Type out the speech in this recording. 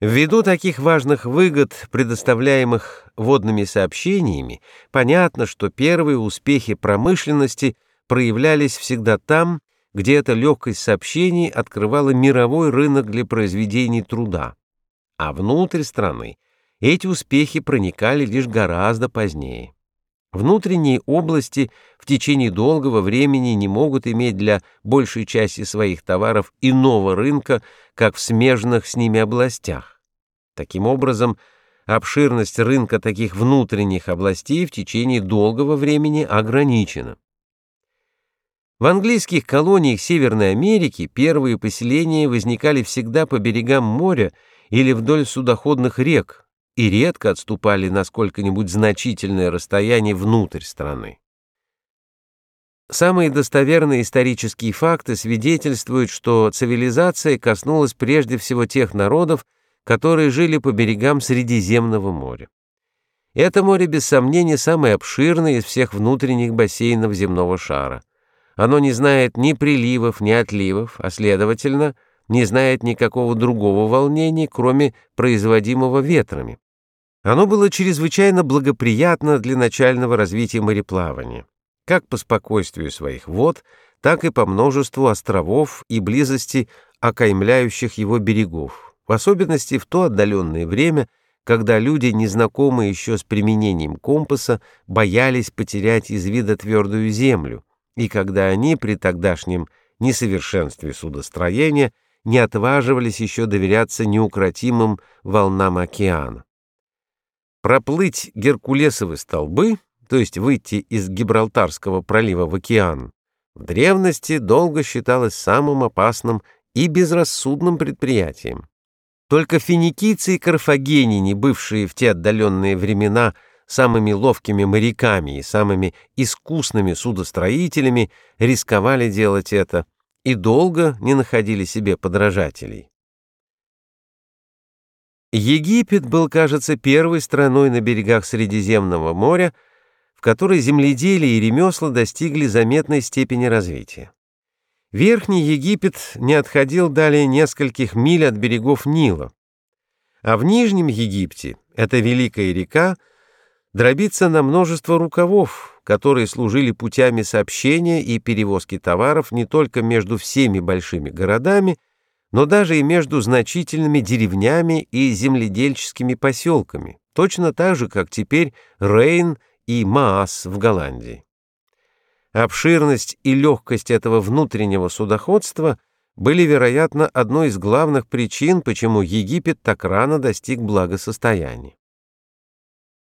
Ввиду таких важных выгод, предоставляемых водными сообщениями, понятно, что первые успехи промышленности проявлялись всегда там, где эта легкость сообщений открывала мировой рынок для произведений труда. А внутрь страны эти успехи проникали лишь гораздо позднее. Внутренние области в течение долгого времени не могут иметь для большей части своих товаров иного рынка, как в смежных с ними областях. Таким образом, обширность рынка таких внутренних областей в течение долгого времени ограничена. В английских колониях Северной Америки первые поселения возникали всегда по берегам моря или вдоль судоходных рек, и редко отступали на сколько-нибудь значительное расстояние внутрь страны. Самые достоверные исторические факты свидетельствуют, что цивилизация коснулась прежде всего тех народов, которые жили по берегам Средиземного моря. Это море, без сомнения, самое обширное из всех внутренних бассейнов земного шара. Оно не знает ни приливов, ни отливов, а, следовательно, не знает никакого другого волнения, кроме производимого ветрами. Оно было чрезвычайно благоприятно для начального развития мореплавания, как по спокойствию своих вод, так и по множеству островов и близости окаймляющих его берегов, в особенности в то отдаленное время, когда люди, незнакомые еще с применением компаса, боялись потерять из вида твердую землю, и когда они при тогдашнем несовершенстве судостроения не отваживались еще доверяться неукротимым волнам океана. Проплыть Геркулесовы столбы, то есть выйти из Гибралтарского пролива в океан, в древности долго считалось самым опасным и безрассудным предприятием. Только финикийцы и карфагеняне, бывшие в те отдаленные времена самыми ловкими моряками и самыми искусными судостроителями, рисковали делать это и долго не находили себе подражателей. Египет был, кажется, первой страной на берегах Средиземного моря, в которой земледелие и ремесла достигли заметной степени развития. Верхний Египет не отходил далее нескольких миль от берегов Нила, а в Нижнем Египте эта великая река дробится на множество рукавов, которые служили путями сообщения и перевозки товаров не только между всеми большими городами, но даже и между значительными деревнями и земледельческими поселками, точно так же, как теперь Рейн и Маас в Голландии. Обширность и легкость этого внутреннего судоходства были, вероятно, одной из главных причин, почему Египет так рано достиг благосостояния.